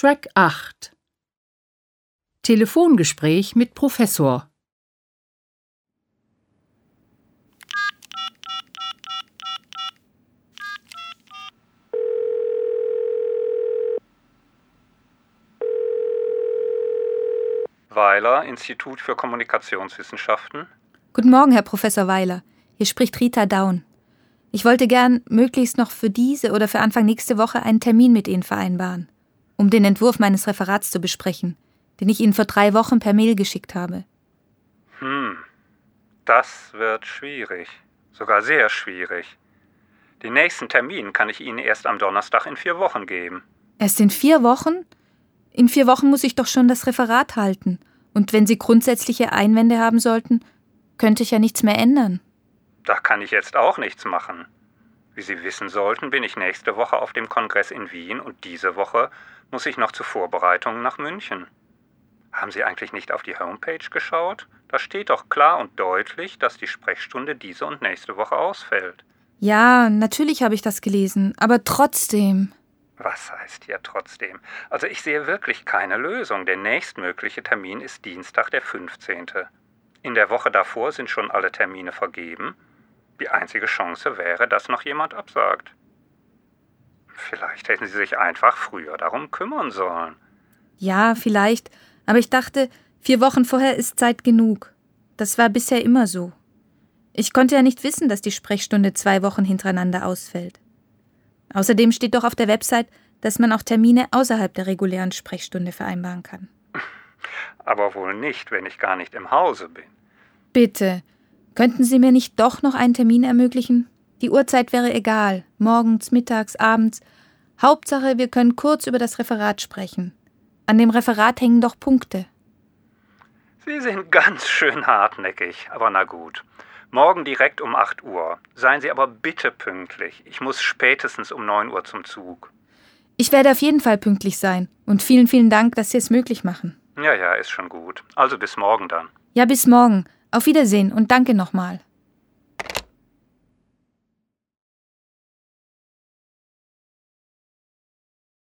Track 8 Telefongespräch mit Professor Weiler, Institut für Kommunikationswissenschaften. Guten Morgen, Herr Professor Weiler. Hier spricht Rita Daun. Ich wollte gern möglichst noch für diese oder für Anfang nächste Woche einen Termin mit Ihnen vereinbaren, um den Entwurf meines Referats zu besprechen, den ich Ihnen vor drei Wochen per Mail geschickt habe. Hm, das wird schwierig, sogar sehr schwierig. Den nächsten Termin kann ich Ihnen erst am Donnerstag in vier Wochen geben. Erst in vier Wochen? In vier Wochen muss ich doch schon das Referat halten. Und wenn Sie grundsätzliche Einwände haben sollten, könnte ich ja nichts mehr ändern. Da kann ich jetzt auch nichts machen. Wie Sie wissen sollten, bin ich nächste Woche auf dem Kongress in Wien und diese Woche muss ich noch zu Vorbereitungen nach München. Haben Sie eigentlich nicht auf die Homepage geschaut? Da steht doch klar und deutlich, dass die Sprechstunde diese und nächste Woche ausfällt. Ja, natürlich habe ich das gelesen, aber trotzdem. Was heißt hier trotzdem? Also ich sehe wirklich keine Lösung. Der nächstmögliche Termin ist Dienstag, der 15. In der Woche davor sind schon alle Termine vergeben. Die einzige Chance wäre, dass noch jemand absagt. Vielleicht hätten Sie sich einfach früher darum kümmern sollen. Ja, vielleicht, aber ich dachte, vier Wochen vorher ist Zeit genug. Das war bisher immer so. Ich konnte ja nicht wissen, dass die Sprechstunde zwei Wochen hintereinander ausfällt. Außerdem steht doch auf der Website, dass man auch Termine außerhalb der regulären Sprechstunde vereinbaren kann. Aber wohl nicht, wenn ich gar nicht im Hause bin. Bitte, könnten Sie mir nicht doch noch einen Termin ermöglichen? Die Uhrzeit wäre egal, morgens, mittags, abends. Hauptsache, wir können kurz über das Referat sprechen. An dem Referat hängen doch Punkte. Sie sind ganz schön hartnäckig, aber na gut. Morgen direkt um 8 Uhr. Seien Sie aber bitte pünktlich. Ich muss spätestens um 9 Uhr zum Zug. Ich werde auf jeden Fall pünktlich sein. Und vielen, vielen Dank, dass Sie es möglich machen. Ja, ja, ist schon gut. Also bis morgen dann. Ja, bis morgen. Auf Wiedersehen und danke nochmal.